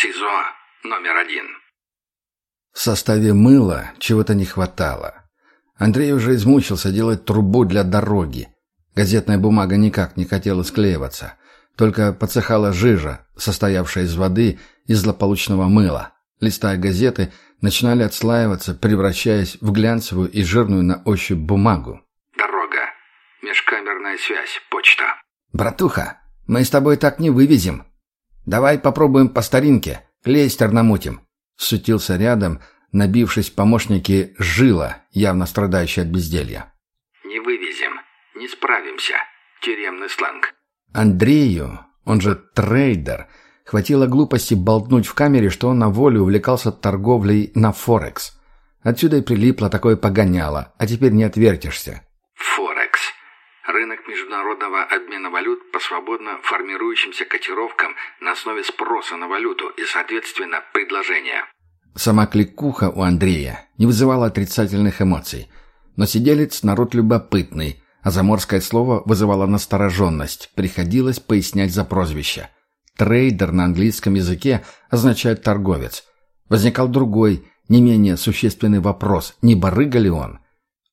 СИЗО номер один. В составе мыла чего-то не хватало. Андрей уже измучился делать трубу для дороги. Газетная бумага никак не хотела склеиваться. Только подсыхала жижа, состоявшая из воды и злополучного мыла. Листая газеты, начинали отслаиваться, превращаясь в глянцевую и жирную на ощупь бумагу. Дорога. Межкамерная связь. Почта. «Братуха, мы с тобой так не вывезем. Давай попробуем по старинке, клейстер намутим». Сутился рядом, набившись помощники жила, явно страдающий от безделья. Не вывезем. Не справимся. Тюремный сленг. Андрею, он же трейдер, хватило глупости болтнуть в камере, что он на волю увлекался торговлей на Форекс. Отсюда и прилипло такое погоняло, а теперь не отвертишься. Форекс. Рынок международного обмена валют по свободно формирующимся котировкам на основе спроса на валюту и, соответственно, предложения. Сама кликуха у Андрея не вызывала отрицательных эмоций. Но сиделец народ любопытный, а заморское слово вызывало настороженность, приходилось пояснять за прозвище. Трейдер на английском языке означает «торговец». Возникал другой, не менее существенный вопрос, не барыга ли он?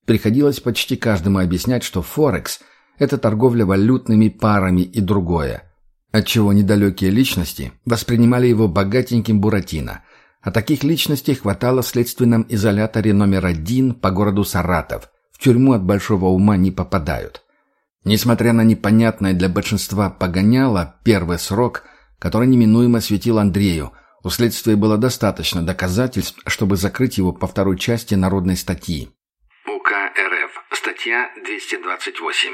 Приходилось почти каждому объяснять, что Форекс – это торговля валютными парами и другое. Отчего недалекие личности воспринимали его богатеньким Буратино. А таких личностей хватало в следственном изоляторе номер один по городу Саратов – в тюрьму от большого ума не попадают. Несмотря на непонятное для большинства погоняло первый срок, который неминуемо светил Андрею, у следствия было достаточно доказательств, чтобы закрыть его по второй части народной статьи. УК РФ. Статья 228.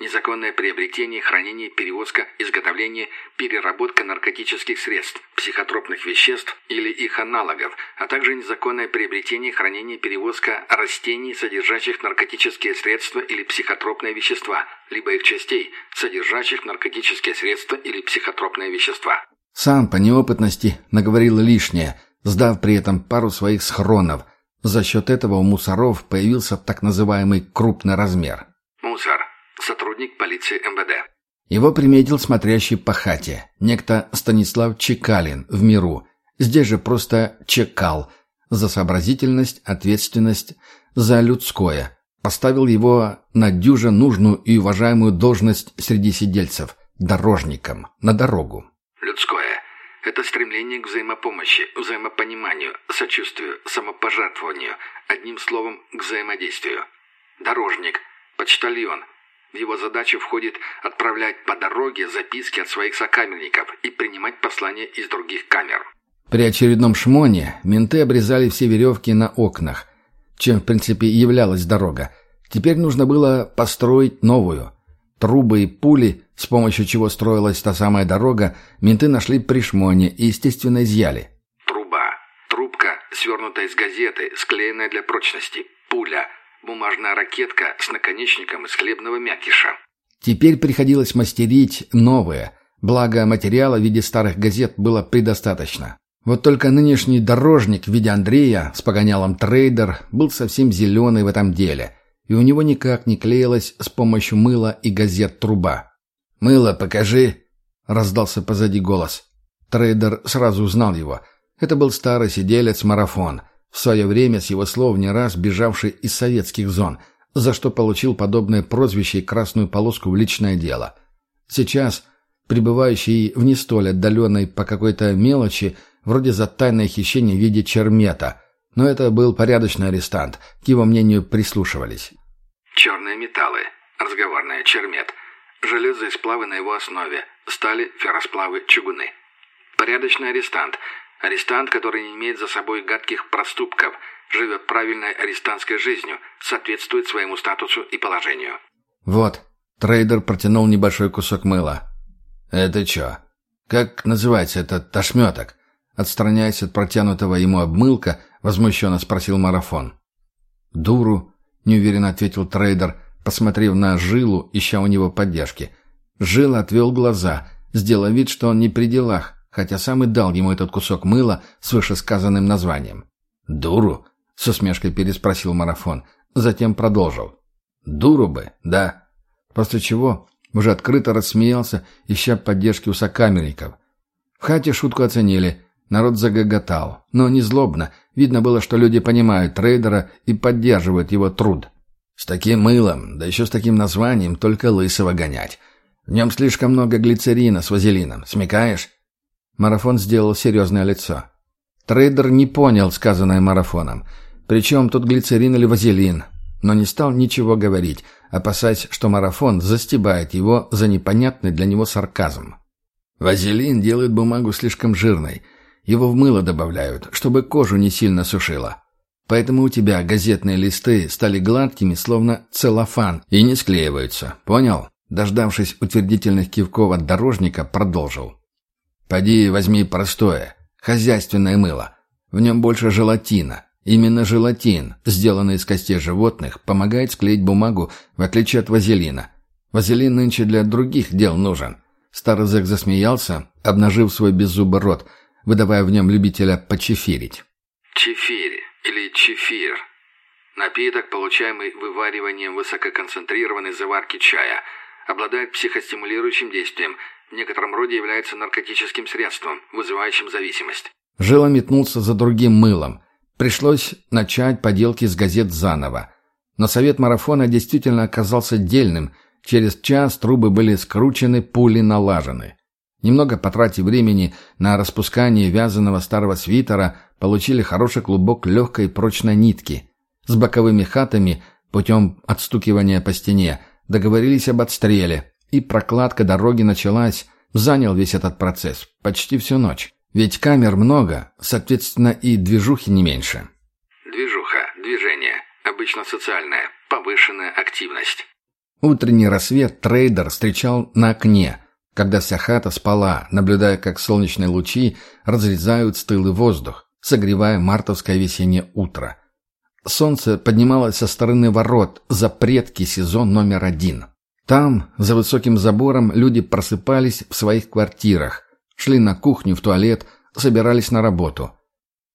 Незаконное приобретение, хранение, перевозка, изготовление, переработка наркотических средств, психотропных веществ или их аналогов, а также незаконное приобретение, хранение, перевозка растений, содержащих наркотические средства или психотропные вещества, либо их частей, содержащих наркотические средства или психотропные вещества. Сам по неопытности наговорил лишнее, сдав при этом пару своих схронов. За счет этого у мусоров появился так называемый крупный размер. Мусор сотрудник полиции МВД. Его приметил смотрящий по хате, некто Станислав Чекалин в миру. Здесь же просто Чекал. За сообразительность, ответственность, за людское. Поставил его на дюже нужную и уважаемую должность среди сидельцев – дорожником, на дорогу. Людское – это стремление к взаимопомощи, взаимопониманию, сочувствию, самопожертвованию, одним словом, к взаимодействию. Дорожник, почтальон – в его задачу входит отправлять по дороге записки от своих сокамерников и принимать послания из других камер. При очередном шмоне менты обрезали все веревки на окнах, чем, в принципе, являлась дорога. Теперь нужно было построить новую. Трубы и пули, с помощью чего строилась та самая дорога, менты нашли при шмоне и, естественно, изъяли. Труба. Трубка, свернутая из газеты, склеенная для прочности. Пуля – Бумажная ракетка с наконечником из хлебного мякиша. Теперь приходилось мастерить новые, благо материала в виде старых газет было предостаточно. Вот только нынешний дорожник в виде Андрея с погонялом трейдер был совсем зеленый в этом деле, и у него никак не клеилась с помощью мыла и газет труба. «Мыло покажи!» — раздался позади голос. Трейдер сразу узнал его. Это был старый сиделец марафон — в свое время, с его слов, не раз бежавший из советских зон, за что получил подобное прозвище и красную полоску в личное дело. Сейчас, пребывающий в не столь отдаленной по какой-то мелочи, вроде за тайное хищение в виде чермета, но это был порядочный арестант, к его мнению прислушивались. Черные металлы, разговорная чермет, железо и сплавы на его основе, стали, ферросплавы, чугуны. Порядочный арестант – Арестант, который не имеет за собой гадких проступков, живет правильной арестантской жизнью, соответствует своему статусу и положению. Вот, трейдер протянул небольшой кусок мыла. Это чё? Как называется этот ошметок? Отстраняясь от протянутого ему обмылка, возмущенно спросил марафон. «Дуру», — неуверенно ответил трейдер, посмотрев на Жилу, ища у него поддержки. Жил отвел глаза, сделав вид, что он не при делах, хотя сам и дал ему этот кусок мыла с вышесказанным названием. «Дуру?» — с усмешкой переспросил марафон, затем продолжил. «Дуру бы, да». После чего уже открыто рассмеялся, ища поддержки у сокамерников. В хате шутку оценили, Народ загоготал, но не злобно. Видно было, что люди понимают трейдера и поддерживают его труд. С таким мылом, да еще с таким названием, только лысого гонять. В нем слишком много глицерина с вазелином. Смекаешь? Марафон сделал серьезное лицо. Трейдер не понял сказанное марафоном. Причем тут глицерин или вазелин. Но не стал ничего говорить, опасаясь, что марафон застебает его за непонятный для него сарказм. Вазелин делает бумагу слишком жирной – его в мыло добавляют, чтобы кожу не сильно сушило. Поэтому у тебя газетные листы стали гладкими, словно целлофан, и не склеиваются. Понял?» Дождавшись утвердительных кивков от дорожника, продолжил. «Поди возьми простое, хозяйственное мыло. В нем больше желатина. Именно желатин, сделанный из костей животных, помогает склеить бумагу, в отличие от вазелина. Вазелин нынче для других дел нужен». Старый зэк засмеялся, обнажив свой беззубый рот – выдавая в нем любителя почефирить. Чефири или чефир. Напиток, получаемый вывариванием высококонцентрированной заварки чая, обладает психостимулирующим действием, в некотором роде является наркотическим средством, вызывающим зависимость. Жила метнулся за другим мылом. Пришлось начать поделки с газет заново. Но совет марафона действительно оказался дельным. Через час трубы были скручены, пули налажены. Немного потратив времени на распускание вязаного старого свитера, получили хороший клубок легкой прочной нитки. С боковыми хатами, путем отстукивания по стене, договорились об отстреле, и прокладка дороги началась. Занял весь этот процесс, почти всю ночь. Ведь камер много, соответственно, и движухи не меньше. Движуха, движение, обычно социальная, повышенная активность. Утренний рассвет трейдер встречал на окне – когда вся хата спала, наблюдая, как солнечные лучи разрезают стылый воздух, согревая мартовское весеннее утро. Солнце поднималось со стороны ворот, за предки сезон номер один. Там, за высоким забором, люди просыпались в своих квартирах, шли на кухню, в туалет, собирались на работу.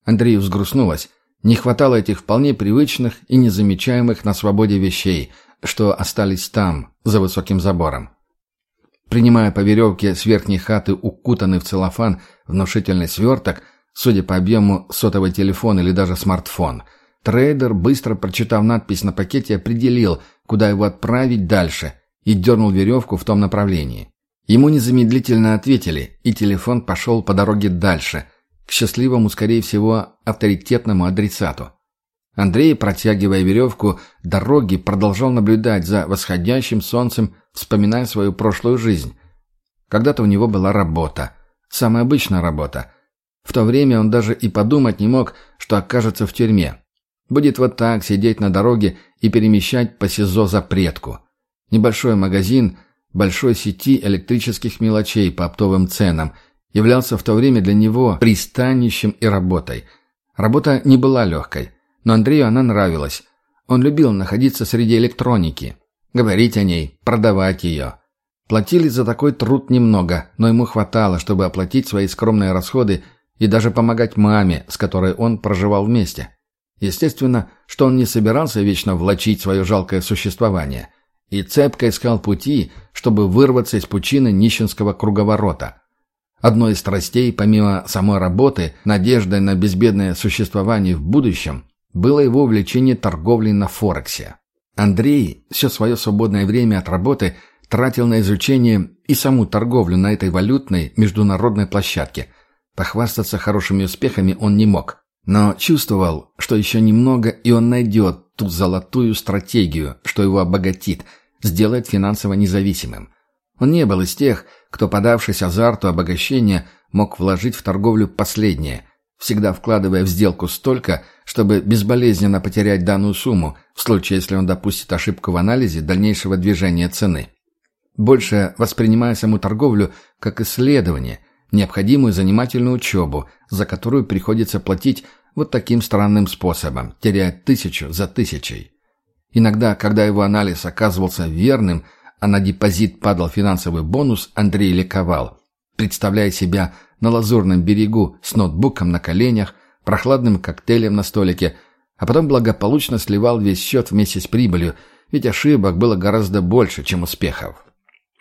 Андрею взгрустнулось. Не хватало этих вполне привычных и незамечаемых на свободе вещей, что остались там, за высоким забором. Принимая по веревке с верхней хаты укутанный в целлофан внушительный сверток, судя по объему сотовый телефон или даже смартфон, трейдер, быстро прочитав надпись на пакете, определил, куда его отправить дальше, и дернул веревку в том направлении. Ему незамедлительно ответили, и телефон пошел по дороге дальше, к счастливому, скорее всего, авторитетному адресату. Андрей, протягивая веревку, дороги продолжал наблюдать за восходящим солнцем, вспоминая свою прошлую жизнь. Когда-то у него была работа. Самая обычная работа. В то время он даже и подумать не мог, что окажется в тюрьме. Будет вот так сидеть на дороге и перемещать по СИЗО запретку. Небольшой магазин большой сети электрических мелочей по оптовым ценам являлся в то время для него пристанищем и работой. Работа не была легкой. Но Андрею она нравилась. Он любил находиться среди электроники, говорить о ней, продавать ее. Платили за такой труд немного, но ему хватало, чтобы оплатить свои скромные расходы и даже помогать маме, с которой он проживал вместе. Естественно, что он не собирался вечно влачить свое жалкое существование и цепко искал пути, чтобы вырваться из пучины нищенского круговорота. Одной из страстей, помимо самой работы, надеждой на безбедное существование в будущем, было его увлечение торговлей на Форексе. Андрей все свое свободное время от работы тратил на изучение и саму торговлю на этой валютной международной площадке. Похвастаться хорошими успехами он не мог. Но чувствовал, что еще немного, и он найдет ту золотую стратегию, что его обогатит, сделает финансово независимым. Он не был из тех, кто, подавшись азарту обогащения, мог вложить в торговлю последнее – всегда вкладывая в сделку столько, чтобы безболезненно потерять данную сумму, в случае, если он допустит ошибку в анализе дальнейшего движения цены. Больше воспринимая саму торговлю как исследование, необходимую занимательную учебу, за которую приходится платить вот таким странным способом, теряя тысячу за тысячей. Иногда, когда его анализ оказывался верным, а на депозит падал финансовый бонус, Андрей ликовал, представляя себя на лазурном берегу с ноутбуком на коленях, прохладным коктейлем на столике, а потом благополучно сливал весь счет вместе с прибылью, ведь ошибок было гораздо больше, чем успехов.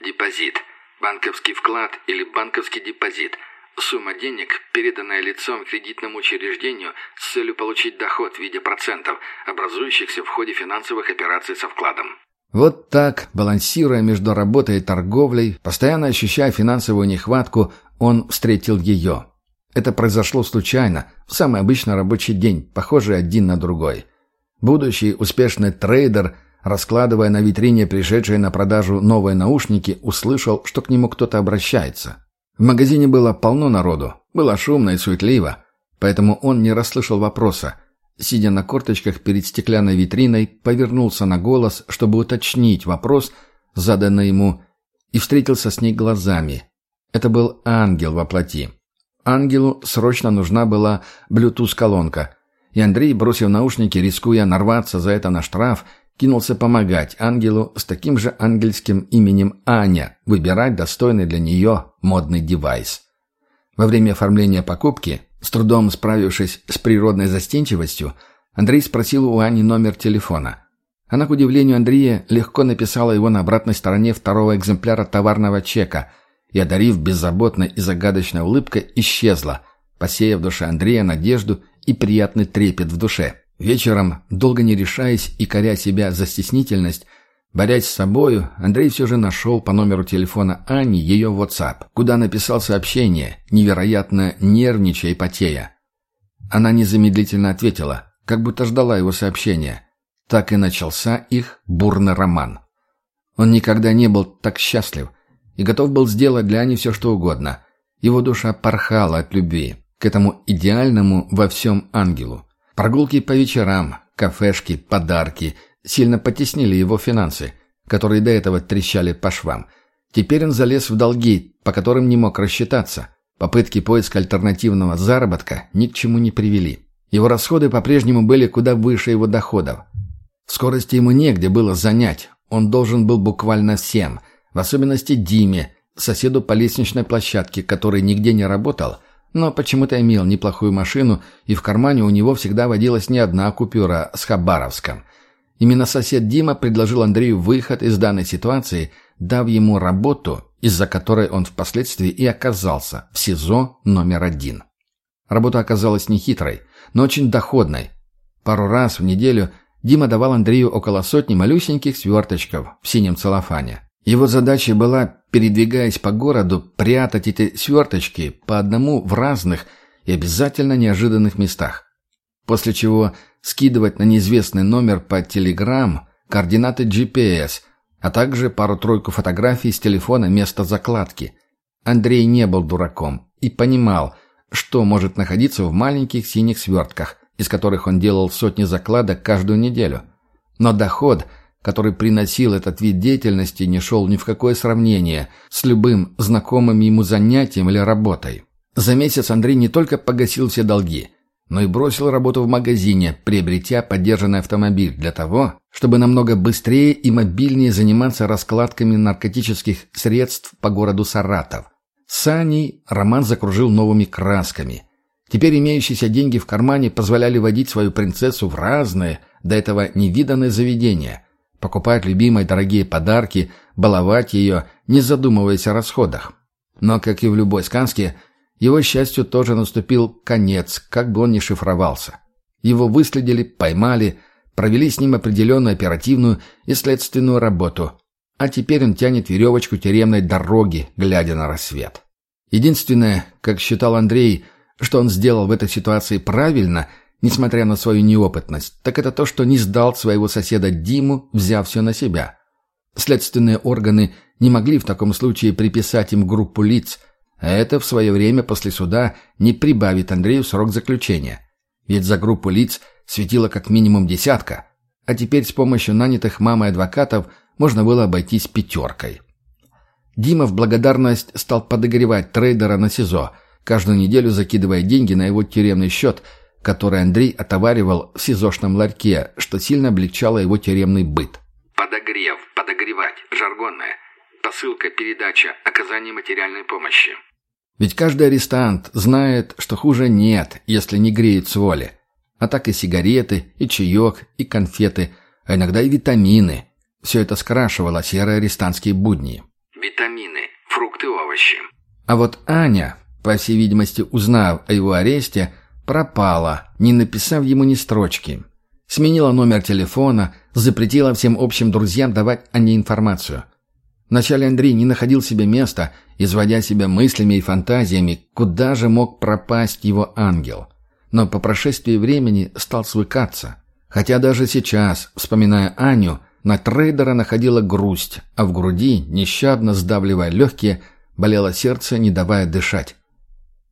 Депозит. Банковский вклад или банковский депозит. Сумма денег, переданная лицом кредитному учреждению с целью получить доход в виде процентов, образующихся в ходе финансовых операций со вкладом. Вот так, балансируя между работой и торговлей, постоянно ощущая финансовую нехватку, он встретил ее. Это произошло случайно, в самый обычный рабочий день, похожий один на другой. Будущий успешный трейдер, раскладывая на витрине пришедшие на продажу новые наушники, услышал, что к нему кто-то обращается. В магазине было полно народу, было шумно и суетливо, поэтому он не расслышал вопроса. Сидя на корточках перед стеклянной витриной, повернулся на голос, чтобы уточнить вопрос, заданный ему, и встретился с ней глазами. Это был ангел во плоти. Ангелу срочно нужна была Bluetooth-колонка, и Андрей, бросив наушники, рискуя нарваться за это на штраф, кинулся помогать ангелу с таким же ангельским именем Аня выбирать достойный для нее модный девайс. Во время оформления покупки, с трудом справившись с природной застенчивостью, Андрей спросил у Ани номер телефона. Она, к удивлению Андрея, легко написала его на обратной стороне второго экземпляра товарного чека и, одарив беззаботной и загадочной улыбкой, исчезла, посеяв в душе Андрея надежду и приятный трепет в душе. Вечером, долго не решаясь и коря себя за стеснительность, борясь с собою, Андрей все же нашел по номеру телефона Ани ее WhatsApp, куда написал сообщение, невероятно нервничая и потея. Она незамедлительно ответила, как будто ждала его сообщения. Так и начался их бурный роман. Он никогда не был так счастлив и готов был сделать для Ани все, что угодно. Его душа порхала от любви к этому идеальному во всем ангелу. Прогулки по вечерам, кафешки, подарки сильно потеснили его финансы, которые до этого трещали по швам. Теперь он залез в долги, по которым не мог рассчитаться. Попытки поиска альтернативного заработка ни к чему не привели. Его расходы по-прежнему были куда выше его доходов. В скорости ему негде было занять. Он должен был буквально всем, в особенности Диме, соседу по лестничной площадке, который нигде не работал – но почему-то имел неплохую машину, и в кармане у него всегда водилась не одна купюра с Хабаровском. Именно сосед Дима предложил Андрею выход из данной ситуации, дав ему работу, из-за которой он впоследствии и оказался в СИЗО номер один. Работа оказалась нехитрой, но очень доходной. Пару раз в неделю Дима давал Андрею около сотни малюсеньких сверточков в синем целлофане. Его задача была, передвигаясь по городу, прятать эти сверточки по одному в разных и обязательно неожиданных местах. После чего скидывать на неизвестный номер по Telegram координаты GPS, а также пару-тройку фотографий с телефона места закладки. Андрей не был дураком и понимал, что может находиться в маленьких синих свертках, из которых он делал сотни закладок каждую неделю. Но доход – который приносил этот вид деятельности, не шел ни в какое сравнение с любым знакомым ему занятием или работой. За месяц Андрей не только погасил все долги, но и бросил работу в магазине, приобретя поддержанный автомобиль для того, чтобы намного быстрее и мобильнее заниматься раскладками наркотических средств по городу Саратов. С Роман закружил новыми красками. Теперь имеющиеся деньги в кармане позволяли водить свою принцессу в разные, до этого невиданные заведения – покупать любимой дорогие подарки, баловать ее, не задумываясь о расходах. Но, как и в любой сказке, его счастью тоже наступил конец, как бы он ни шифровался. Его выследили, поймали, провели с ним определенную оперативную и следственную работу, а теперь он тянет веревочку тюремной дороги, глядя на рассвет. Единственное, как считал Андрей, что он сделал в этой ситуации правильно – несмотря на свою неопытность, так это то, что не сдал своего соседа Диму, взяв все на себя. Следственные органы не могли в таком случае приписать им группу лиц, а это в свое время после суда не прибавит Андрею срок заключения. Ведь за группу лиц светило как минимум десятка, а теперь с помощью нанятых мамой адвокатов можно было обойтись пятеркой. Дима в благодарность стал подогревать трейдера на СИЗО, каждую неделю закидывая деньги на его тюремный счет – который Андрей отоваривал в СИЗОшном ларьке, что сильно облегчало его тюремный быт. Подогрев, подогревать, жаргонное. Посылка, передача, оказание материальной помощи. Ведь каждый арестант знает, что хуже нет, если не греет с воли. А так и сигареты, и чаек, и конфеты, а иногда и витамины. Все это скрашивало серые арестантские будни. Витамины, фрукты, овощи. А вот Аня по всей видимости, узнав о его аресте, пропала, не написав ему ни строчки. Сменила номер телефона, запретила всем общим друзьям давать о ней информацию. Вначале Андрей не находил себе места, изводя себя мыслями и фантазиями, куда же мог пропасть его ангел. Но по прошествии времени стал свыкаться. Хотя даже сейчас, вспоминая Аню, на трейдера находила грусть, а в груди, нещадно сдавливая легкие, болело сердце, не давая дышать.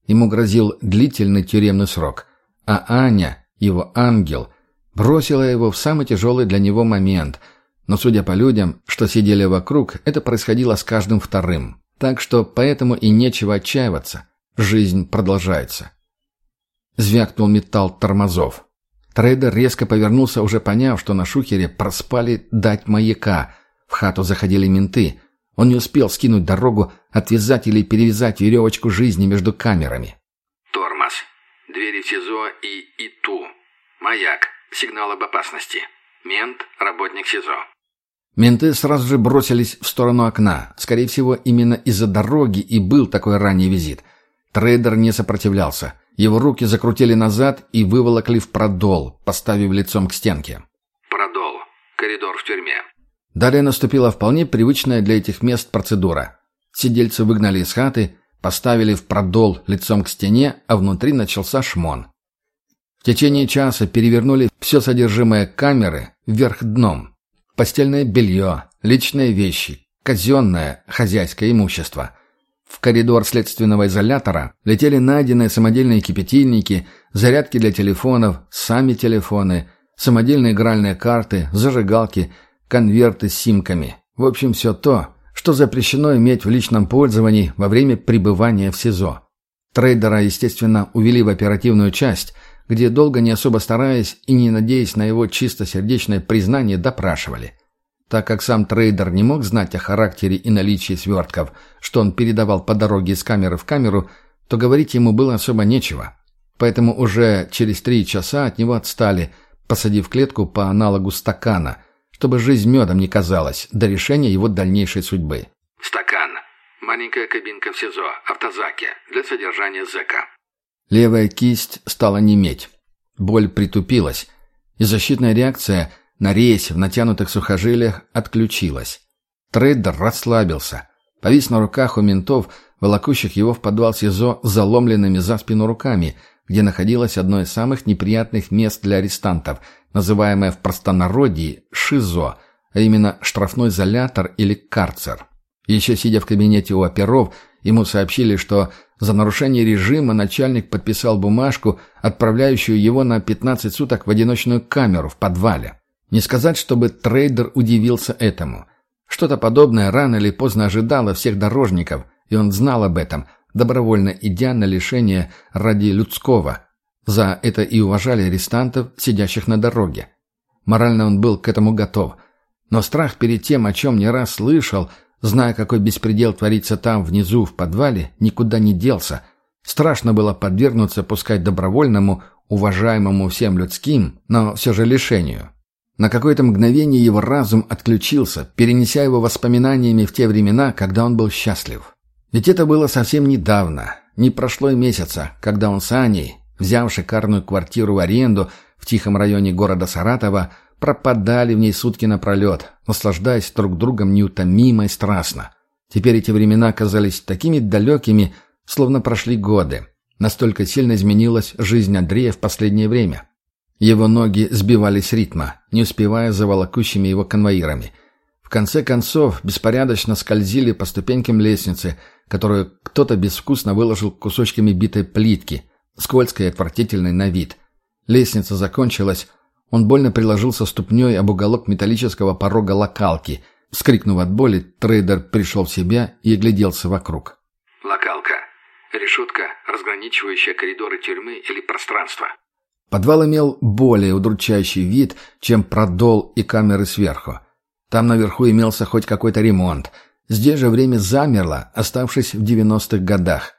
Ему грозил длительный тюремный срок, а Аня, его ангел, бросила его в самый тяжелый для него момент – но, судя по людям, что сидели вокруг, это происходило с каждым вторым. Так что поэтому и нечего отчаиваться. Жизнь продолжается. Звякнул металл тормозов. Трейдер резко повернулся, уже поняв, что на шухере проспали дать маяка. В хату заходили менты. Он не успел скинуть дорогу, отвязать или перевязать веревочку жизни между камерами. Тормоз. Двери СИЗО и ИТУ. Маяк. Сигнал об опасности. Мент. Работник СИЗО. Менты сразу же бросились в сторону окна. Скорее всего, именно из-за дороги и был такой ранний визит. Трейдер не сопротивлялся. Его руки закрутили назад и выволокли в продол, поставив лицом к стенке. Продол. Коридор в тюрьме. Далее наступила вполне привычная для этих мест процедура. Сидельцы выгнали из хаты, поставили в продол лицом к стене, а внутри начался шмон. В течение часа перевернули все содержимое камеры вверх дном. Постельное белье, личные вещи, казенное, хозяйское имущество. В коридор следственного изолятора летели найденные самодельные кипятильники, зарядки для телефонов, сами телефоны, самодельные игральные карты, зажигалки, конверты с симками. В общем, все то, что запрещено иметь в личном пользовании во время пребывания в СИЗО. Трейдера, естественно, увели в оперативную часть – где долго не особо стараясь и не надеясь на его чистосердечное признание, допрашивали. Так как сам трейдер не мог знать о характере и наличии свертков, что он передавал по дороге из камеры в камеру, то говорить ему было особо нечего. Поэтому уже через три часа от него отстали, посадив клетку по аналогу стакана, чтобы жизнь медом не казалась до решения его дальнейшей судьбы. Стакан. Маленькая кабинка в СИЗО, автозаке, для содержания зэка. Левая кисть стала неметь. Боль притупилась, и защитная реакция на резь в натянутых сухожилиях отключилась. Трейдер расслабился. Повис на руках у ментов, волокущих его в подвал СИЗО заломленными за спину руками, где находилось одно из самых неприятных мест для арестантов, называемое в простонародье «ШИЗО», а именно штрафной изолятор или карцер. Еще сидя в кабинете у оперов, ему сообщили, что за нарушение режима начальник подписал бумажку, отправляющую его на 15 суток в одиночную камеру в подвале. Не сказать, чтобы трейдер удивился этому. Что-то подобное рано или поздно ожидало всех дорожников, и он знал об этом, добровольно идя на лишение ради людского. За это и уважали арестантов, сидящих на дороге. Морально он был к этому готов. Но страх перед тем, о чем не раз слышал – Зная, какой беспредел творится там, внизу, в подвале, никуда не делся. Страшно было подвергнуться, пускать добровольному, уважаемому всем людским, но все же лишению. На какое-то мгновение его разум отключился, перенеся его воспоминаниями в те времена, когда он был счастлив. Ведь это было совсем недавно, не прошло и месяца, когда он с Аней, взяв шикарную квартиру в аренду в тихом районе города Саратова, пропадали в ней сутки напролет, наслаждаясь друг другом неутомимо и страстно. Теперь эти времена казались такими далекими, словно прошли годы. Настолько сильно изменилась жизнь Андрея в последнее время. Его ноги сбивались с ритма, не успевая за волокущими его конвоирами. В конце концов, беспорядочно скользили по ступенькам лестницы, которую кто-то безвкусно выложил кусочками битой плитки, скользкой и отвратительной на вид. Лестница закончилась, он больно приложился ступней об уголок металлического порога локалки. Вскрикнув от боли, трейдер пришел в себя и огляделся вокруг. Локалка. Решетка, разграничивающая коридоры тюрьмы или пространства. Подвал имел более удручающий вид, чем продол и камеры сверху. Там наверху имелся хоть какой-то ремонт. Здесь же время замерло, оставшись в 90-х годах.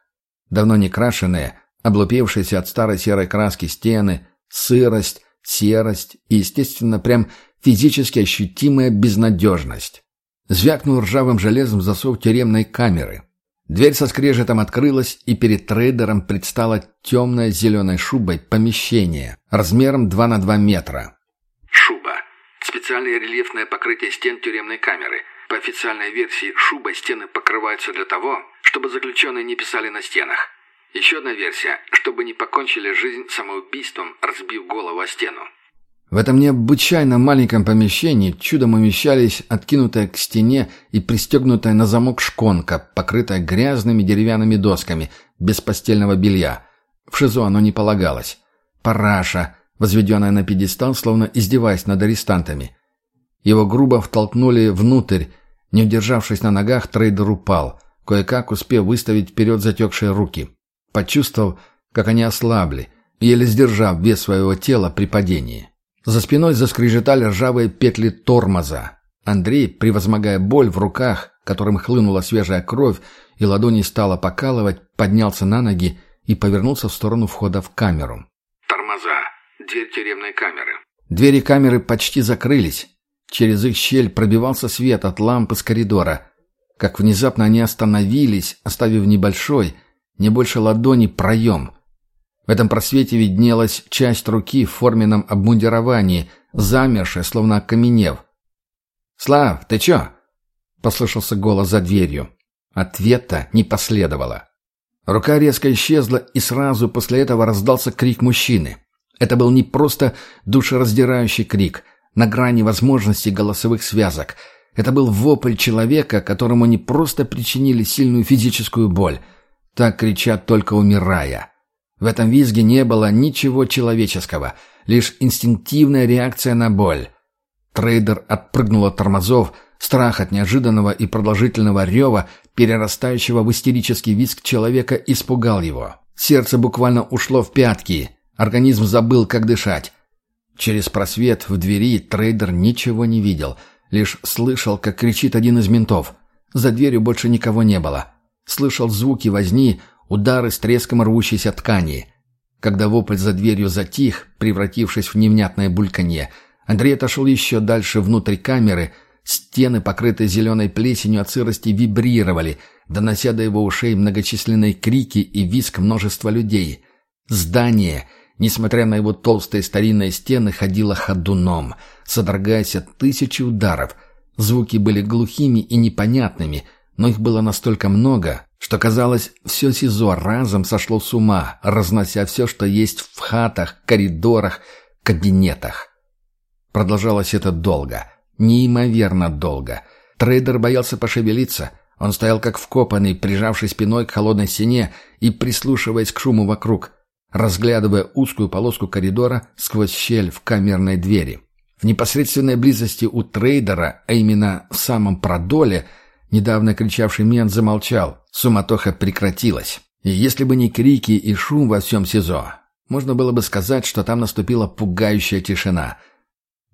Давно не крашеные, облупевшиеся от старой серой краски стены, сырость, серость и, естественно, прям физически ощутимая безнадежность. Звякнул ржавым железом засов тюремной камеры. Дверь со скрежетом открылась, и перед трейдером предстало темное зеленой шубой помещение размером 2 на 2 метра. Шуба. Специальное рельефное покрытие стен тюремной камеры. По официальной версии, шубой стены покрываются для того, чтобы заключенные не писали на стенах. Еще одна версия, чтобы не покончили жизнь самоубийством, разбив голову о стену. В этом необычайно маленьком помещении чудом умещались откинутая к стене и пристегнутая на замок шконка, покрытая грязными деревянными досками, без постельного белья. В ШИЗО оно не полагалось. Параша, возведенная на пьедестал, словно издеваясь над арестантами. Его грубо втолкнули внутрь. Не удержавшись на ногах, трейдер упал, кое-как успев выставить вперед затекшие руки. Почувствовал, как они ослабли, еле сдержав вес своего тела при падении. За спиной заскрежетали ржавые петли тормоза. Андрей, превозмогая боль в руках, которым хлынула свежая кровь, и ладони стало покалывать, поднялся на ноги и повернулся в сторону входа в камеру. Тормоза. Дверь тюремной камеры. Двери камеры почти закрылись. Через их щель пробивался свет от лампы с коридора. Как внезапно они остановились, оставив небольшой, не больше ладони, проем — в этом просвете виднелась часть руки в форменном обмундировании, замершая, словно окаменев. «Слав, ты чё?» — послышался голос за дверью. Ответа не последовало. Рука резко исчезла, и сразу после этого раздался крик мужчины. Это был не просто душераздирающий крик, на грани возможностей голосовых связок. Это был вопль человека, которому не просто причинили сильную физическую боль. Так кричат только умирая. В этом визге не было ничего человеческого, лишь инстинктивная реакция на боль. Трейдер отпрыгнул от тормозов, страх от неожиданного и продолжительного рева, перерастающего в истерический визг человека, испугал его. Сердце буквально ушло в пятки, организм забыл, как дышать. Через просвет в двери трейдер ничего не видел, лишь слышал, как кричит один из ментов. За дверью больше никого не было. Слышал звуки возни, удары с треском рвущейся ткани. Когда вопль за дверью затих, превратившись в невнятное бульканье, Андрей отошел еще дальше внутрь камеры, стены, покрытые зеленой плесенью от сырости, вибрировали, донося до его ушей многочисленные крики и визг множества людей. Здание, несмотря на его толстые старинные стены, ходило ходуном, содрогаясь от тысячи ударов. Звуки были глухими и непонятными, но их было настолько много, что, казалось, все СИЗО разом сошло с ума, разнося все, что есть в хатах, коридорах, кабинетах. Продолжалось это долго, неимоверно долго. Трейдер боялся пошевелиться. Он стоял как вкопанный, прижавший спиной к холодной стене и прислушиваясь к шуму вокруг, разглядывая узкую полоску коридора сквозь щель в камерной двери. В непосредственной близости у трейдера, а именно в самом продоле – Недавно кричавший мент замолчал, суматоха прекратилась. И если бы не крики и шум во всем СИЗО, можно было бы сказать, что там наступила пугающая тишина.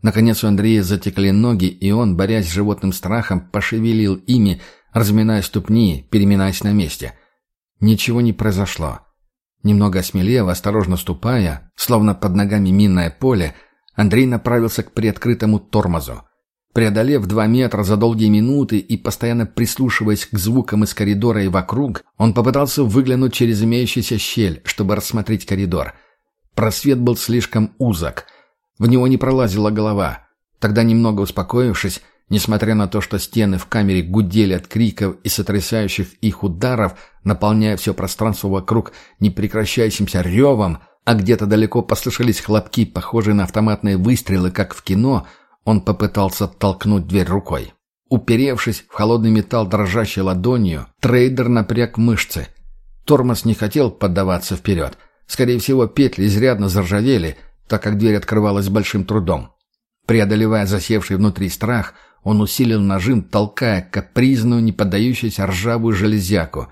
Наконец у Андрея затекли ноги, и он, борясь с животным страхом, пошевелил ими, разминая ступни, переминаясь на месте. Ничего не произошло. Немного осмелев, осторожно ступая, словно под ногами минное поле, Андрей направился к приоткрытому тормозу. Преодолев два метра за долгие минуты и постоянно прислушиваясь к звукам из коридора и вокруг, он попытался выглянуть через имеющуюся щель, чтобы рассмотреть коридор. Просвет был слишком узок. В него не пролазила голова. Тогда, немного успокоившись, несмотря на то, что стены в камере гудели от криков и сотрясающих их ударов, наполняя все пространство вокруг непрекращающимся ревом, а где-то далеко послышались хлопки, похожие на автоматные выстрелы, как в кино — он попытался толкнуть дверь рукой. Уперевшись в холодный металл дрожащей ладонью, трейдер напряг мышцы. Тормоз не хотел поддаваться вперед. Скорее всего, петли изрядно заржавели, так как дверь открывалась большим трудом. Преодолевая засевший внутри страх, он усилил нажим, толкая капризную, не поддающуюся ржавую железяку.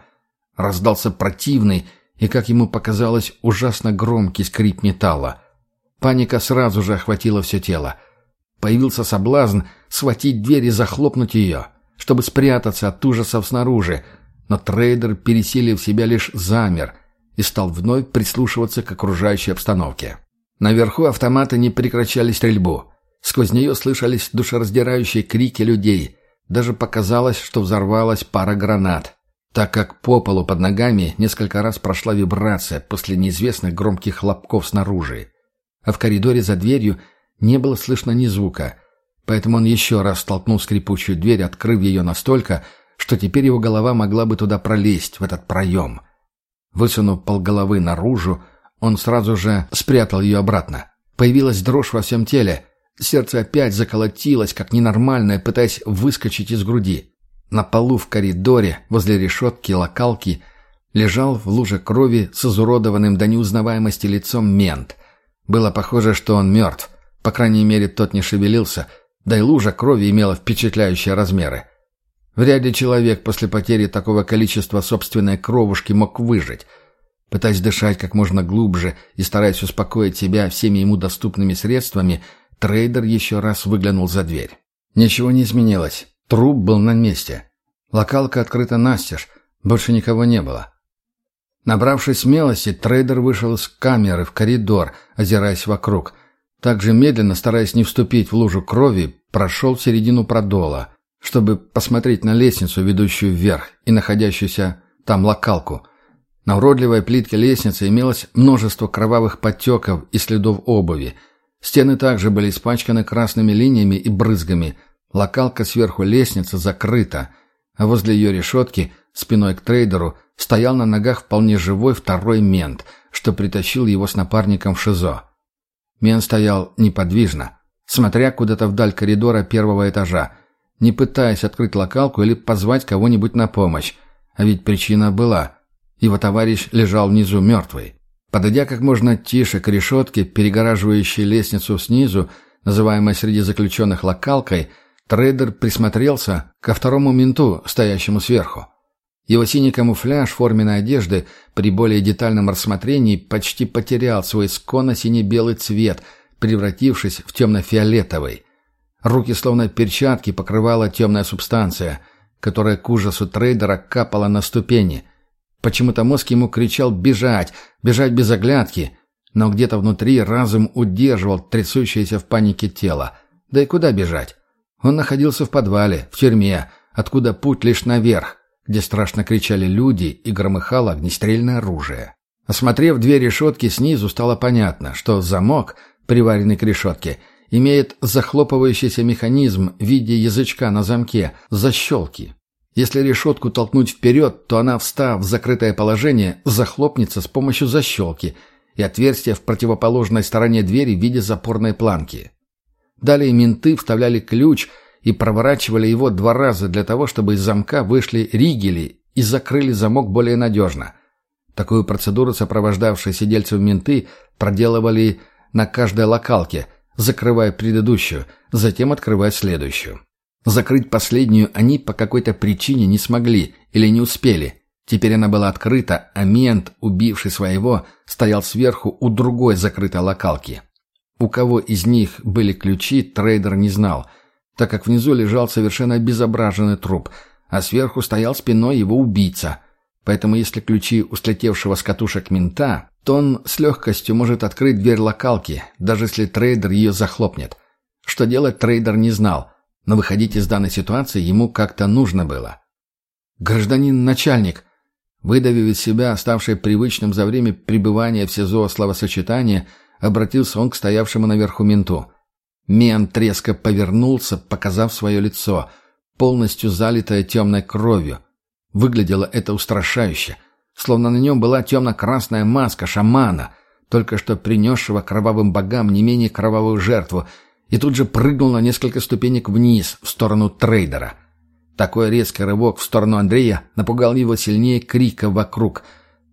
Раздался противный и, как ему показалось, ужасно громкий скрип металла. Паника сразу же охватила все тело. Появился соблазн схватить дверь и захлопнуть ее, чтобы спрятаться от ужасов снаружи, но трейдер, пересилив себя, лишь замер и стал вновь прислушиваться к окружающей обстановке. Наверху автоматы не прекращали стрельбу. Сквозь нее слышались душераздирающие крики людей. Даже показалось, что взорвалась пара гранат. так как по полу под ногами несколько раз прошла вибрация после неизвестных громких хлопков снаружи. А в коридоре за дверью не было слышно ни звука, поэтому он еще раз столкнул скрипучую дверь, открыв ее настолько, что теперь его голова могла бы туда пролезть, в этот проем. Высунув полголовы наружу, он сразу же спрятал ее обратно. Появилась дрожь во всем теле. Сердце опять заколотилось, как ненормальное, пытаясь выскочить из груди. На полу в коридоре, возле решетки локалки, лежал в луже крови с изуродованным до неузнаваемости лицом мент. Было похоже, что он мертв. По крайней мере, тот не шевелился, да и лужа крови имела впечатляющие размеры. Вряд ли человек после потери такого количества собственной кровушки мог выжить. Пытаясь дышать как можно глубже и стараясь успокоить себя всеми ему доступными средствами, трейдер еще раз выглянул за дверь. Ничего не изменилось. Труп был на месте. Локалка открыта настежь. Больше никого не было. Набравшись смелости, трейдер вышел из камеры в коридор, озираясь вокруг. Также медленно, стараясь не вступить в лужу крови, прошел в середину продола, чтобы посмотреть на лестницу, ведущую вверх, и находящуюся там локалку. На уродливой плитке лестницы имелось множество кровавых подтеков и следов обуви. Стены также были испачканы красными линиями и брызгами. Локалка сверху лестницы закрыта, а возле ее решетки, спиной к трейдеру, стоял на ногах вполне живой второй мент, что притащил его с напарником в ШИЗО. Мент стоял неподвижно, смотря куда-то вдаль коридора первого этажа, не пытаясь открыть локалку или позвать кого-нибудь на помощь. А ведь причина была. Его товарищ лежал внизу мертвый. Подойдя как можно тише к решетке, перегораживающей лестницу снизу, называемой среди заключенных локалкой, трейдер присмотрелся ко второму менту, стоящему сверху. Его синий камуфляж форменной одежды при более детальном рассмотрении почти потерял свой исконно сине-белый цвет, превратившись в темно-фиолетовый. Руки словно перчатки покрывала темная субстанция, которая к ужасу трейдера капала на ступени – Почему-то мозг ему кричал «бежать», «бежать без оглядки», но где-то внутри разум удерживал трясущееся в панике тело. Да и куда бежать? Он находился в подвале, в тюрьме, откуда путь лишь наверх, где страшно кричали люди и громыхало огнестрельное оружие. Осмотрев две решетки снизу, стало понятно, что замок, приваренный к решетке, имеет захлопывающийся механизм в виде язычка на замке, защелки. Если решетку толкнуть вперед, то она, встав в закрытое положение, захлопнется с помощью защелки и отверстия в противоположной стороне двери в виде запорной планки. Далее менты вставляли ключ и проворачивали его два раза для того, чтобы из замка вышли ригели и закрыли замок более надежно. Такую процедуру сопровождавшие сидельцев менты проделывали на каждой локалке, закрывая предыдущую, затем открывая следующую. Закрыть последнюю они по какой-то причине не смогли или не успели. Теперь она была открыта, а мент, убивший своего, стоял сверху у другой закрытой локалки. У кого из них были ключи, трейдер не знал, так как внизу лежал совершенно обезображенный труп, а сверху стоял спиной его убийца. Поэтому если ключи у слетевшего с катушек мента, то он с легкостью может открыть дверь локалки, даже если трейдер ее захлопнет. Что делать трейдер не знал – но выходить из данной ситуации ему как-то нужно было. «Гражданин начальник», выдавив из себя оставшее привычным за время пребывания в СИЗО словосочетание, обратился он к стоявшему наверху менту. Мент резко повернулся, показав свое лицо, полностью залитое темной кровью. Выглядело это устрашающе, словно на нем была темно-красная маска шамана, только что принесшего кровавым богам не менее кровавую жертву — и тут же прыгнул на несколько ступенек вниз, в сторону трейдера. Такой резкий рывок в сторону Андрея напугал его сильнее крика вокруг,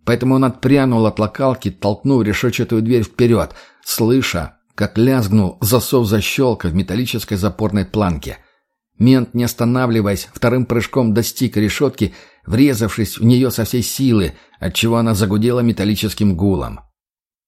поэтому он отпрянул от локалки, толкнув решетчатую дверь вперед, слыша, как лязгнул засов защелка в металлической запорной планке. Мент, не останавливаясь, вторым прыжком достиг решетки, врезавшись в нее со всей силы, отчего она загудела металлическим гулом.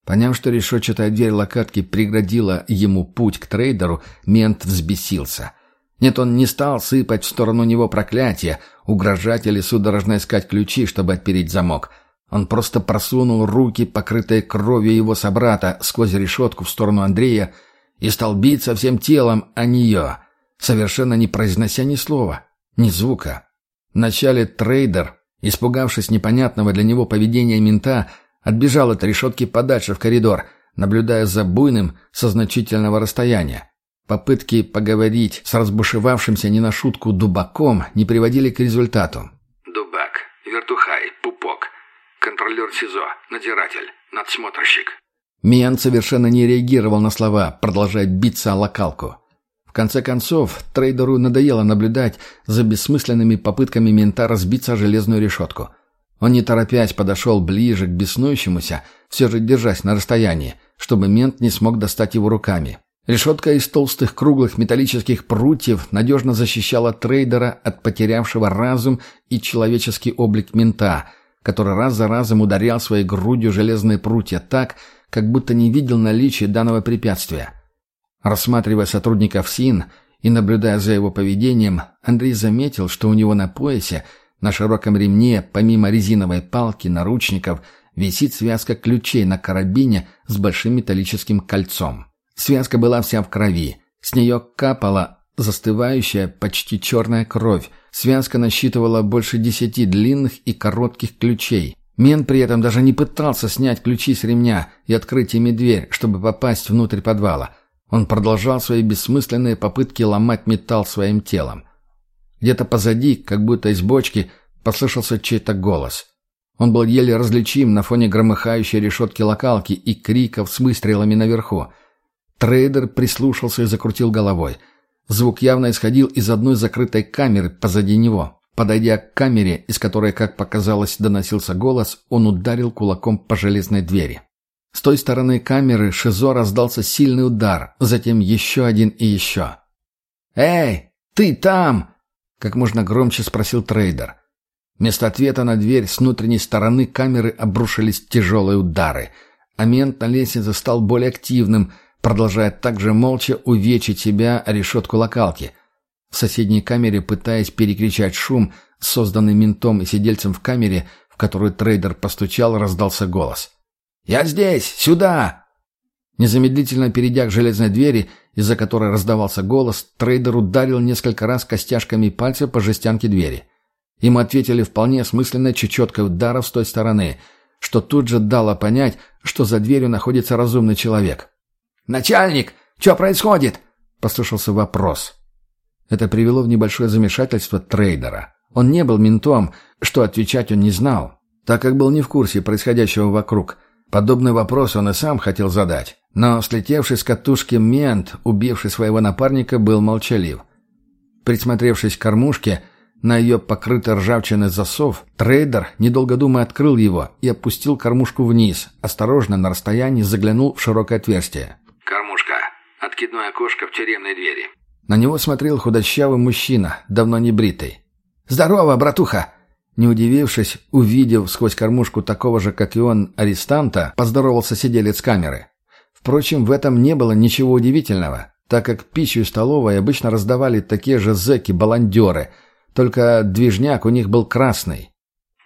Поняв, что решетчатая дверь локатки преградила ему путь к трейдеру, мент взбесился. Нет, он не стал сыпать в сторону него проклятия, угрожать или судорожно искать ключи, чтобы отпереть замок. Он просто просунул руки, покрытые кровью его собрата, сквозь решетку в сторону Андрея и стал биться всем телом о нее, совершенно не произнося ни слова, ни звука. Вначале трейдер Испугавшись непонятного для него поведения мента, отбежал от решетки подальше в коридор, наблюдая за буйным со значительного расстояния. Попытки поговорить с разбушевавшимся не на шутку дубаком не приводили к результату. Контролер СИЗО, надзиратель, надсмотрщик. Миан совершенно не реагировал на слова, продолжая биться о локалку. В конце концов, трейдеру надоело наблюдать за бессмысленными попытками мента разбиться о железную решетку. Он не торопясь подошел ближе к беснующемуся, все же держась на расстоянии, чтобы мент не смог достать его руками. Решетка из толстых круглых металлических прутьев надежно защищала трейдера от потерявшего разум и человеческий облик мента, который раз за разом ударял своей грудью железные прутья так, как будто не видел наличия данного препятствия. Рассматривая сотрудников СИН и наблюдая за его поведением, Андрей заметил, что у него на поясе, на широком ремне, помимо резиновой палки, наручников, висит связка ключей на карабине с большим металлическим кольцом. Связка была вся в крови. С нее капала застывающая, почти черная кровь. Связка насчитывала больше десяти длинных и коротких ключей. Мен при этом даже не пытался снять ключи с ремня и открыть ими дверь, чтобы попасть внутрь подвала. Он продолжал свои бессмысленные попытки ломать металл своим телом. Где-то позади, как будто из бочки, послышался чей-то голос. Он был еле различим на фоне громыхающей решетки локалки и криков с выстрелами наверху. Трейдер прислушался и закрутил головой. Звук явно исходил из одной закрытой камеры позади него. Подойдя к камере, из которой, как показалось, доносился голос, он ударил кулаком по железной двери. С той стороны камеры Шизо раздался сильный удар, затем еще один и еще. «Эй, ты там!» — как можно громче спросил трейдер. Вместо ответа на дверь с внутренней стороны камеры обрушились тяжелые удары. А на лестнице стал более активным — продолжая также молча увечить себя решетку локалки. В соседней камере, пытаясь перекричать шум, созданный ментом и сидельцем в камере, в которую трейдер постучал, раздался голос. «Я здесь! Сюда!» Незамедлительно перейдя к железной двери, из-за которой раздавался голос, трейдер ударил несколько раз костяшками пальца по жестянке двери. Ему ответили вполне осмысленно чечеткой ударов с той стороны, что тут же дало понять, что за дверью находится разумный человек. «Начальник, что происходит?» — послышался вопрос. Это привело в небольшое замешательство трейдера. Он не был ментом, что отвечать он не знал, так как был не в курсе происходящего вокруг. Подобный вопрос он и сам хотел задать. Но слетевший с катушки мент, убивший своего напарника, был молчалив. Присмотревшись к кормушке, на ее покрытый ржавчиной засов, трейдер, недолго думая, открыл его и опустил кормушку вниз, осторожно на расстоянии заглянул в широкое отверстие. Откидное окошко в тюремной двери. На него смотрел худощавый мужчина, давно не бритый. «Здорово, братуха!» Не удивившись, увидев сквозь кормушку такого же, как и он, арестанта, поздоровался сиделец камеры. Впрочем, в этом не было ничего удивительного, так как пищу и столовой обычно раздавали такие же зэки-баландеры, только движняк у них был красный.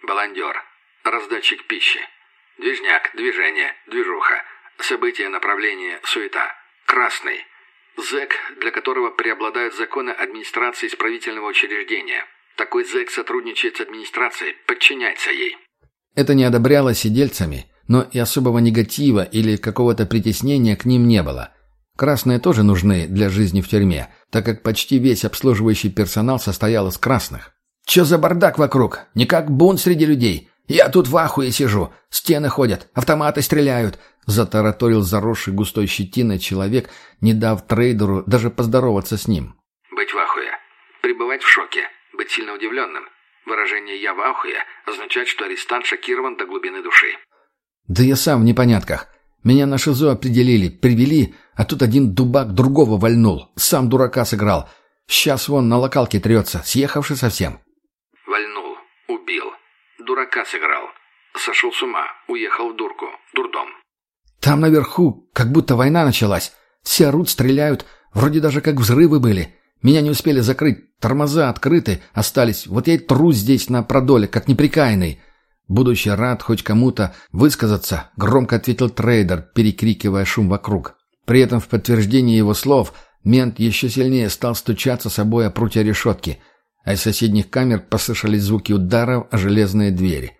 Баландер. Раздатчик пищи. Движняк. Движение. Движуха. События, направление, суета. Красный. ЗЭК, для которого преобладают законы администрации исправительного учреждения. Такой ЗЭК сотрудничает с администрацией, подчиняется ей. Это не одобряло сидельцами, но и особого негатива или какого-то притеснения к ним не было. Красные тоже нужны для жизни в тюрьме, так как почти весь обслуживающий персонал состоял из красных. «Че за бардак вокруг? Не как бунт среди людей. Я тут в ахуе сижу. Стены ходят, автоматы стреляют затараторил заросший густой щетиной человек, не дав трейдеру даже поздороваться с ним. «Быть в ахуе. Пребывать в шоке. Быть сильно удивленным. Выражение «я в ахуе» означает, что арестант шокирован до глубины души». «Да я сам в непонятках. Меня на ШИЗО определили, привели, а тут один дубак другого вальнул. Сам дурака сыграл. Сейчас вон на локалке трется, съехавший совсем». «Вальнул. Убил. Дурака сыграл. Сошел с ума. Уехал в дурку. Дурдом. Там наверху, как будто война началась. Все орут, стреляют. Вроде даже как взрывы были. Меня не успели закрыть. Тормоза открыты, остались. Вот я и тру здесь на продоле, как неприкаянный. Будучи рад хоть кому-то высказаться, громко ответил трейдер, перекрикивая шум вокруг. При этом в подтверждении его слов мент еще сильнее стал стучаться собой о прутья решетки. А из соседних камер послышались звуки ударов о железные двери.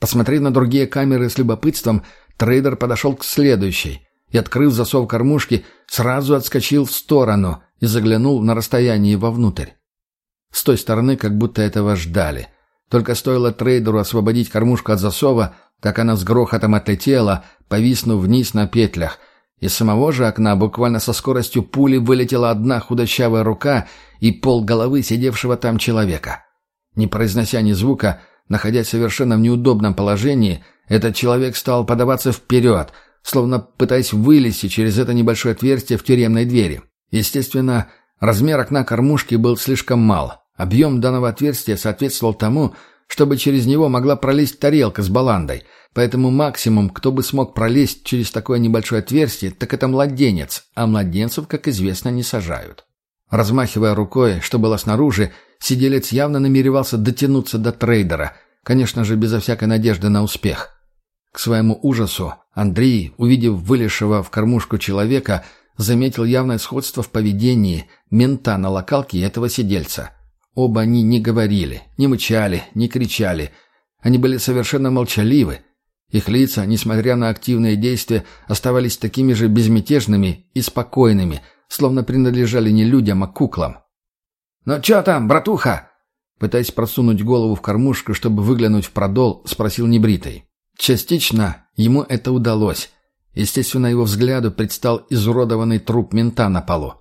Посмотрев на другие камеры с любопытством, трейдер подошел к следующей и, открыв засов кормушки, сразу отскочил в сторону и заглянул на расстояние вовнутрь. С той стороны как будто этого ждали. Только стоило трейдеру освободить кормушку от засова, как она с грохотом отлетела, повиснув вниз на петлях. Из самого же окна буквально со скоростью пули вылетела одна худощавая рука и пол головы сидевшего там человека. Не произнося ни звука, находясь совершенно в неудобном положении, этот человек стал подаваться вперед, словно пытаясь вылезти через это небольшое отверстие в тюремной двери. Естественно, размер окна кормушки был слишком мал. Объем данного отверстия соответствовал тому, чтобы через него могла пролезть тарелка с баландой, поэтому максимум, кто бы смог пролезть через такое небольшое отверстие, так это младенец, а младенцев, как известно, не сажают. Размахивая рукой, что было снаружи, сиделец явно намеревался дотянуться до трейдера, конечно же, безо всякой надежды на успех. К своему ужасу Андрей, увидев вылезшего в кормушку человека, заметил явное сходство в поведении мента на локалке этого сидельца. Оба они не говорили, не мычали, не кричали. Они были совершенно молчаливы. Их лица, несмотря на активные действия, оставались такими же безмятежными и спокойными, словно принадлежали не людям, а куклам. «Ну чё там, братуха?» Пытаясь просунуть голову в кормушку, чтобы выглянуть в продол, спросил небритый. Частично ему это удалось. Естественно, его взгляду предстал изуродованный труп мента на полу.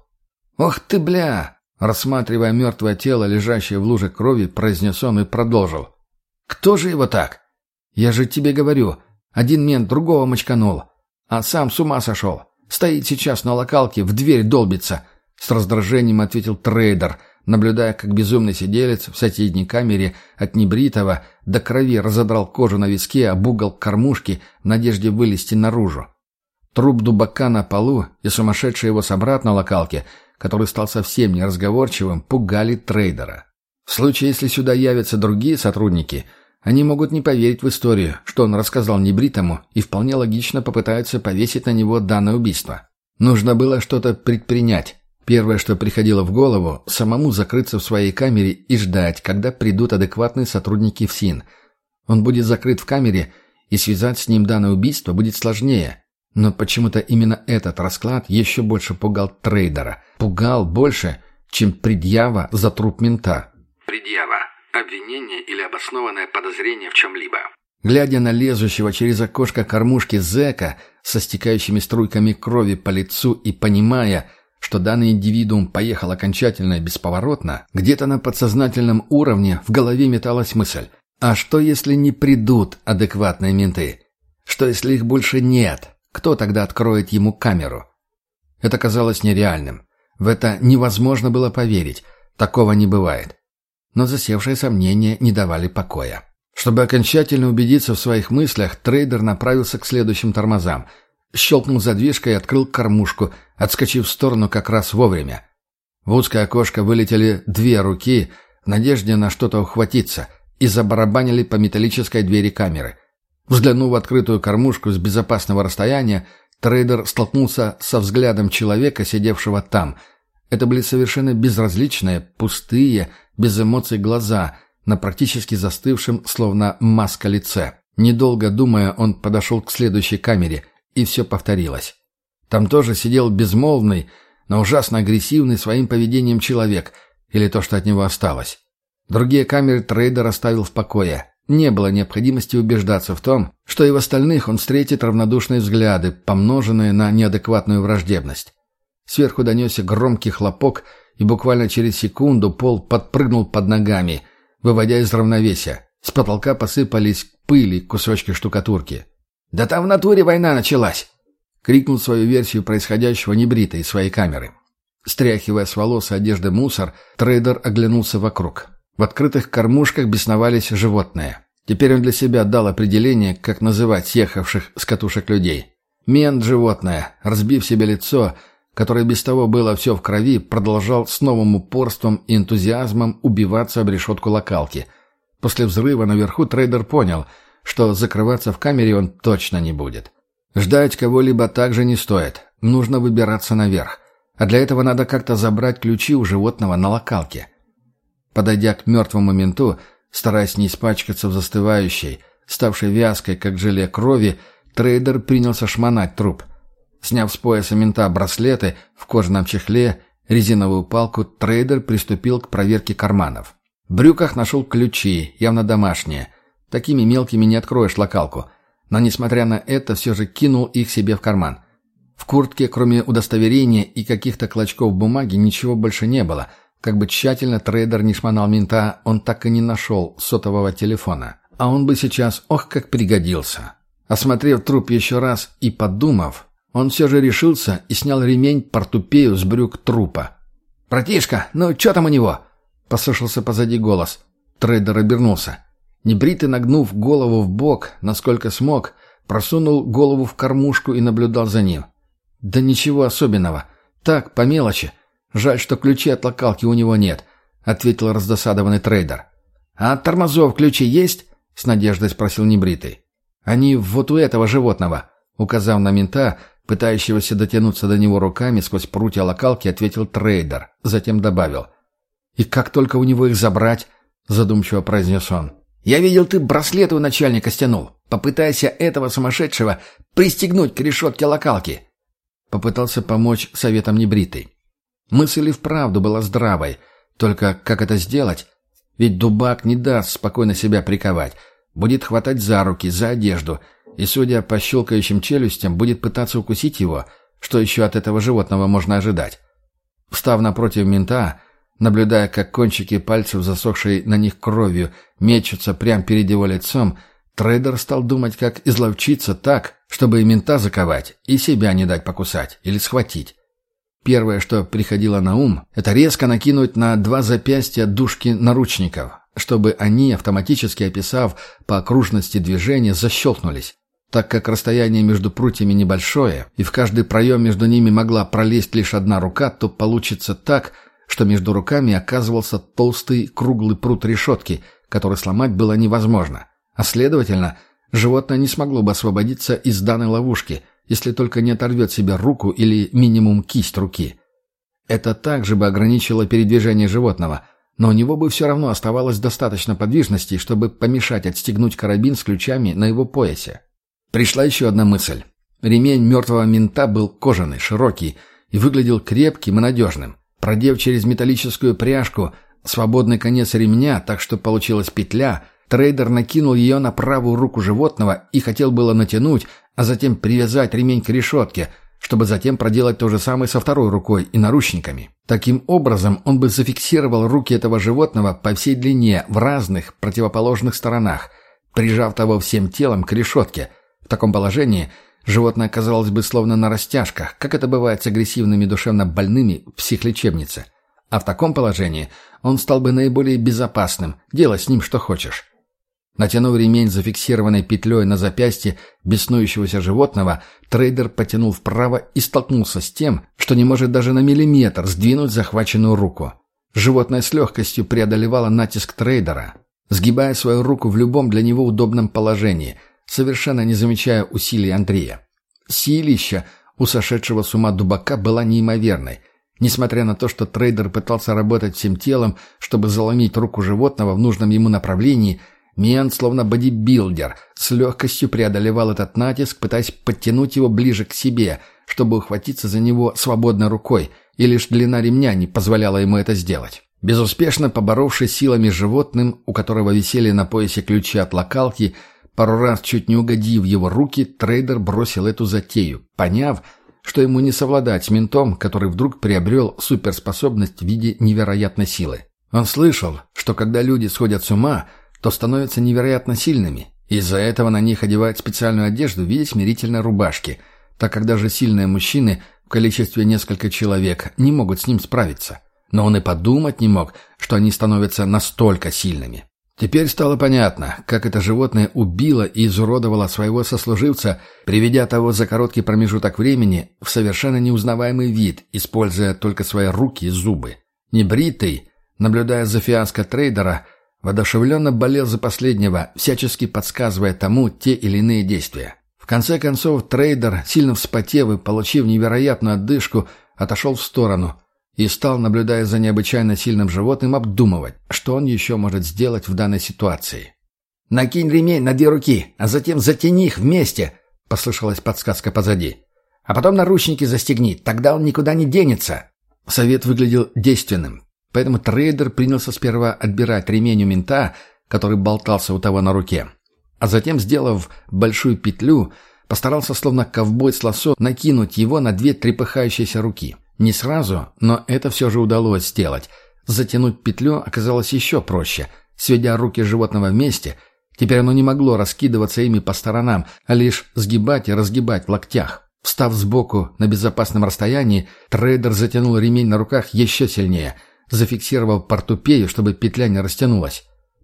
«Ох ты, бля!» Рассматривая мертвое тело, лежащее в луже крови, произнес он и продолжил. «Кто же его так? Я же тебе говорю, один мент другого мочканул, а сам с ума сошел. Стоит сейчас на локалке, в дверь долбится», — с раздражением ответил трейдер, наблюдая, как безумный сиделец в соседней камере от небритого до крови разодрал кожу на виске об угол кормушки в надежде вылезти наружу. Труп дубака на полу и сумасшедший его собрат на локалке — который стал совсем неразговорчивым, пугали трейдера. В случае, если сюда явятся другие сотрудники, они могут не поверить в историю, что он рассказал небритому, и вполне логично попытаются повесить на него данное убийство. Нужно было что-то предпринять. Первое, что приходило в голову, самому закрыться в своей камере и ждать, когда придут адекватные сотрудники ФСИН. Он будет закрыт в камере, и связать с ним данное убийство будет сложнее. Но почему-то именно этот расклад еще больше пугал трейдера. Пугал больше, чем предъява за труп мента. Предъява. Обвинение или обоснованное подозрение в чем-либо. Глядя на лезущего через окошко кормушки зэка со стекающими струйками крови по лицу и понимая, что данный индивидуум поехал окончательно и бесповоротно, где-то на подсознательном уровне в голове металась мысль. А что, если не придут адекватные менты? Что, если их больше нет? Кто тогда откроет ему камеру? Это казалось нереальным. В это невозможно было поверить. Такого не бывает. Но засевшие сомнения не давали покоя. Чтобы окончательно убедиться в своих мыслях, трейдер направился к следующим тормозам. Щелкнул задвижкой и открыл кормушку, отскочив в сторону как раз вовремя. В узкое окошко вылетели две руки в надежде на что-то ухватиться и забарабанили по металлической двери камеры. Взглянув в открытую кормушку с безопасного расстояния, трейдер столкнулся со взглядом человека, сидевшего там. Это были совершенно безразличные, пустые, без эмоций глаза на практически застывшем, словно маска лице. Недолго думая, он подошел к следующей камере, и все повторилось. Там тоже сидел безмолвный, но ужасно агрессивный своим поведением человек, или то, что от него осталось. Другие камеры трейдер оставил в покое. Не было необходимости убеждаться в том, что и в остальных он встретит равнодушные взгляды, помноженные на неадекватную враждебность. Сверху донесся громкий хлопок, и буквально через секунду пол подпрыгнул под ногами, выводя из равновесия. С потолка посыпались пыли кусочки штукатурки. «Да там в натуре война началась!» — крикнул свою версию происходящего небритый из своей камеры. Стряхивая с волос и одежды мусор, трейдер оглянулся вокруг. В открытых кормушках бесновались животные. Теперь он для себя дал определение, как называть съехавших с катушек людей. Мент животное, разбив себе лицо, которое без того было все в крови, продолжал с новым упорством и энтузиазмом убиваться об решетку локалки. После взрыва наверху трейдер понял, что закрываться в камере он точно не будет. Ждать кого-либо также не стоит. Нужно выбираться наверх. А для этого надо как-то забрать ключи у животного на локалке. Подойдя к мертвому менту, стараясь не испачкаться в застывающей, ставшей вязкой, как желе крови, трейдер принялся шмонать труп. Сняв с пояса мента браслеты в кожаном чехле, резиновую палку, трейдер приступил к проверке карманов. В брюках нашел ключи, явно домашние. Такими мелкими не откроешь локалку. Но, несмотря на это, все же кинул их себе в карман. В куртке, кроме удостоверения и каких-то клочков бумаги, ничего больше не было. Как бы тщательно трейдер не шмонал мента, он так и не нашел сотового телефона. А он бы сейчас, ох, как пригодился. Осмотрев труп еще раз и подумав, он все же решился и снял ремень портупею с брюк трупа. «Братишка, ну что там у него?» — послышался позади голос. Трейдер обернулся. Небритый, нагнув голову в бок, насколько смог, просунул голову в кормушку и наблюдал за ним. «Да ничего особенного. Так, по мелочи. Жаль, что ключи от локалки у него нет», — ответил раздосадованный трейдер. «А от тормозов ключи есть?» — с надеждой спросил Небритый. «Они вот у этого животного», — указав на мента, пытающегося дотянуться до него руками сквозь прутья локалки, ответил трейдер. Затем добавил. «И как только у него их забрать?» — задумчиво произнес он. «Я видел, ты браслеты у начальника стянул. Попытайся этого сумасшедшего пристегнуть к решетке локалки. Попытался помочь советом небритый. Мысль и вправду была здравой. Только как это сделать? Ведь дубак не даст спокойно себя приковать. Будет хватать за руки, за одежду. И, судя по щелкающим челюстям, будет пытаться укусить его. Что еще от этого животного можно ожидать? Встав напротив мента, наблюдая, как кончики пальцев, засохшей на них кровью, мечутся прямо перед его лицом, Трейдер стал думать, как изловчиться так, чтобы и мента заковать, и себя не дать покусать или схватить. Первое, что приходило на ум, это резко накинуть на два запястья дужки наручников, чтобы они, автоматически описав по окружности движения, защелкнулись. Так как расстояние между прутьями небольшое, и в каждый проем между ними могла пролезть лишь одна рука, то получится так, что между руками оказывался толстый круглый прут решетки, который сломать было невозможно. А следовательно, животное не смогло бы освободиться из данной ловушки, если только не оторвет себе руку или минимум кисть руки. Это также бы ограничило передвижение животного, но у него бы все равно оставалось достаточно подвижности, чтобы помешать отстегнуть карабин с ключами на его поясе. Пришла еще одна мысль. Ремень мертвого мента был кожаный, широкий и выглядел крепким и надежным. Продев через металлическую пряжку свободный конец ремня, так что получилась петля – Трейдер накинул ее на правую руку животного и хотел было натянуть, а затем привязать ремень к решетке, чтобы затем проделать то же самое со второй рукой и наручниками. Таким образом, он бы зафиксировал руки этого животного по всей длине в разных противоположных сторонах, прижав того всем телом к решетке. В таком положении животное оказалось бы словно на растяжках, как это бывает с агрессивными душевно больными в психлечебнице. А в таком положении он стал бы наиболее безопасным, делай с ним что хочешь. Натянув ремень, зафиксированной петлей на запястье беснующегося животного, трейдер потянул вправо и столкнулся с тем, что не может даже на миллиметр сдвинуть захваченную руку. Животное с легкостью преодолевало натиск трейдера, сгибая свою руку в любом для него удобном положении, совершенно не замечая усилий Андрея. Силища у сошедшего с ума дубака была неимоверной. Несмотря на то, что трейдер пытался работать всем телом, чтобы заломить руку животного в нужном ему направлении – мент, словно бодибилдер, с легкостью преодолевал этот натиск, пытаясь подтянуть его ближе к себе, чтобы ухватиться за него свободной рукой, и лишь длина ремня не позволяла ему это сделать. Безуспешно поборовшись силами животным, у которого висели на поясе ключи от локалки, пару раз чуть не угодив его руки, трейдер бросил эту затею, поняв, что ему не совладать с ментом, который вдруг приобрел суперспособность в виде невероятной силы. Он слышал, что когда люди сходят с ума – то становятся невероятно сильными. Из-за этого на них одевают специальную одежду в виде смирительной рубашки, так как даже сильные мужчины в количестве несколько человек не могут с ним справиться. Но он и подумать не мог, что они становятся настолько сильными. Теперь стало понятно, как это животное убило и изуродовало своего сослуживца, приведя того за короткий промежуток времени в совершенно неузнаваемый вид, используя только свои руки и зубы. Небритый, наблюдая за фиаско трейдера, Водошевленно болел за последнего, всячески подсказывая тому те или иные действия. В конце концов, трейдер, сильно вспотев и получив невероятную отдышку, отошел в сторону и стал, наблюдая за необычайно сильным животным, обдумывать, что он еще может сделать в данной ситуации. «Накинь ремень на две руки, а затем затяни их вместе», — послышалась подсказка позади. «А потом наручники застегни, тогда он никуда не денется». Совет выглядел действенным, поэтому трейдер принялся сперва отбирать ремень у мента, который болтался у того на руке, а затем, сделав большую петлю, постарался, словно ковбой с лосо, накинуть его на две трепыхающиеся руки. Не сразу, но это все же удалось сделать. Затянуть петлю оказалось еще проще. Сведя руки животного вместе, теперь оно не могло раскидываться ими по сторонам, а лишь сгибать и разгибать в локтях. Встав сбоку на безопасном расстоянии, трейдер затянул ремень на руках еще сильнее, зафиксировал портупею, чтобы петля не растянулась.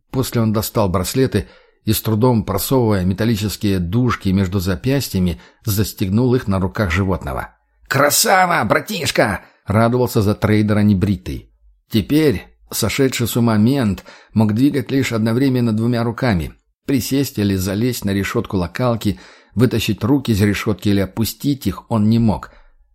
После он достал браслеты и, с трудом просовывая металлические дужки между запястьями, застегнул их на руках животного. «Красава, братишка!» — радовался за трейдера небритый. Теперь сошедший с ума мент мог двигать лишь одновременно двумя руками. Присесть или залезть на решетку локалки, вытащить руки из решетки или опустить их он не мог.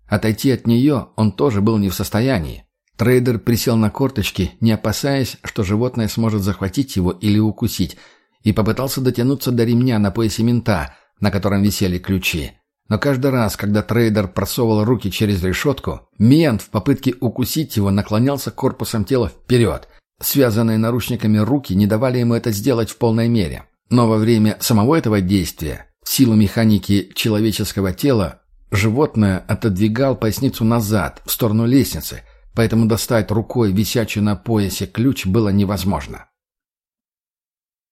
Отойти от нее он тоже был не в состоянии. Трейдер присел на корточки, не опасаясь, что животное сможет захватить его или укусить, и попытался дотянуться до ремня на поясе мента, на котором висели ключи. Но каждый раз, когда трейдер просовывал руки через решетку, мент в попытке укусить его наклонялся корпусом тела вперед. Связанные наручниками руки не давали ему это сделать в полной мере. Но во время самого этого действия, в силу механики человеческого тела, животное отодвигал поясницу назад, в сторону лестницы – поэтому достать рукой висячий на поясе ключ было невозможно.